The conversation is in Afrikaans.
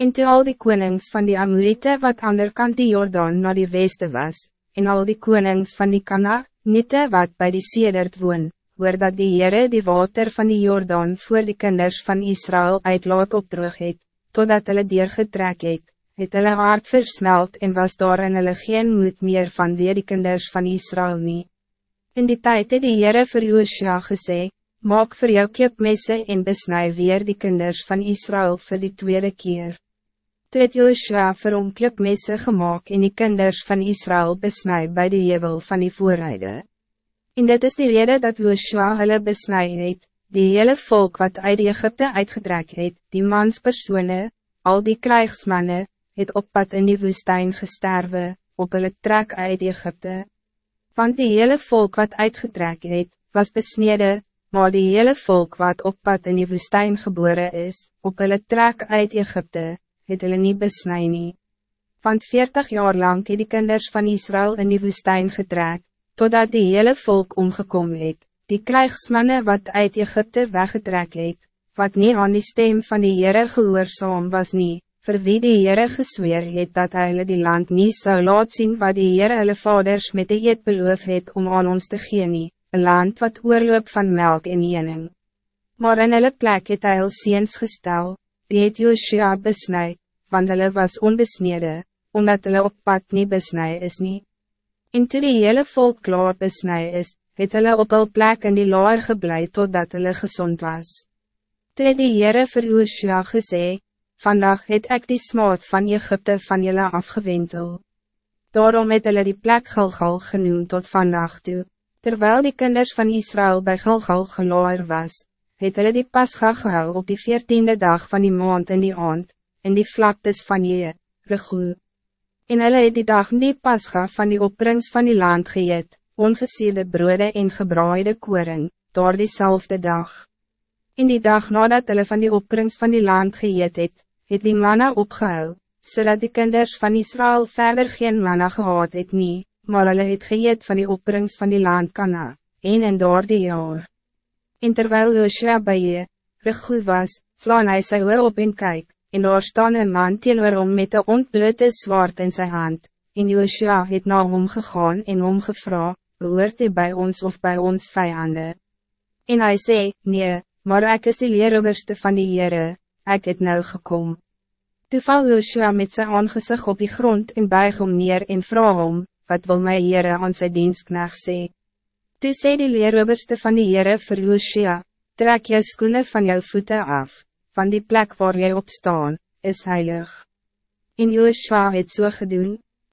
En toe al die konings van die Amorite wat ander kant die Jordaan naar die weste was, en al die konings van die Kana, Nitte wat bij die Sedert woon, hoor dat die Heere die water van die Jordaan voor die kinders van Israël uit laat opdroog het, totdat hulle deurgetrek het, het hulle hart versmelt en was daar in hulle geen moed meer van weer die kinders van Israël nie. In die tijd het die Heere vir Joosja gesê, maak voor jou kipmesse en besnij weer die kinders van Israël voor die tweede keer. Toe het Joshua vir hom klipmesse gemaakt en die kinders van Israël besnij bij de jebel van die voorrijde. En dit is de reden dat Joshua hulle besnij het, die hele volk wat uit Egypte uitgedrek het, die manspersone, al die krijgsmannen, het op pad in die woestijn gesterwe, op hulle trek uit Egypte. Want die hele volk wat uitgetrek het, was besneden, maar die hele volk wat op pad in die woestijn geboren is, op hulle trek uit Egypte, het hulle nie besnij nie. Want veertig jaar lang het die kinders van Israël in die woestijn getrek, totdat die hele volk omgekom het, die krijgsmannen wat uit Egypte weggetrek het, wat niet aan die stem van die Heere gehoorzaam was nie, vir wie die Heere gesweer het dat hy die land niet zou laat zien wat die Heere hulle vaders met die eet beloof het om aan ons te gee nie, een land wat oorloop van melk en jening. Maar in hulle plek het hy al seens gestel, die het Joshua besnij, want hulle was onbesnede, omdat hulle op pad nie besnij is nie. En toe die hele volk klaar besnij is, het hulle op hul plek in die laar geblei totdat hulle gezond was. Toe het die Heere vir Joshua gesê, Vandaag het ek die smaad van Egypte van julle afgewentel. Daarom het hulle die plek Gilgal genoemd tot vandaag toe. Terwijl die kinders van Israël bij Gilgal geloer was, het hulle die pasga gehou op die veertiende dag van die maand in die aand, in die vlaktes van je, regoe. En hulle het die dag nie pasga van die opbrings van die land geëet, ongesierde broode en gebraaide koring, door diezelfde dag. In die dag nadat hulle van die opbrings van die land geëet het, het die manna opgehou, zodat die kinders van Israël verder geen manna gehad het nie, maar hulle het geëet van die opbrings van die land Kana, en in door die jaar. En terwijl Joshua by je, regoe was, slaan hy sy op en kyk, en daar staan een man teenoor hom met een ontblote zwaard in zijn hand, en Joshua het na hom gegaan en hom gevra, behoort hy bij ons of bij ons vijanden? En hij zei, nee, maar ik is de leeroverste van die Heere, ik het nou gekom. Toe val Joshua met zijn aangezicht op die grond en buig hom neer en vraag hom, wat wil my Heere aan sy dienstknecht sê? Toe sê die leeroverste van die Heere vir Joshua, trek jou skoene van jou voeten af, van die plek waar jij op staan, is heilig. En Joshua het so gedoen,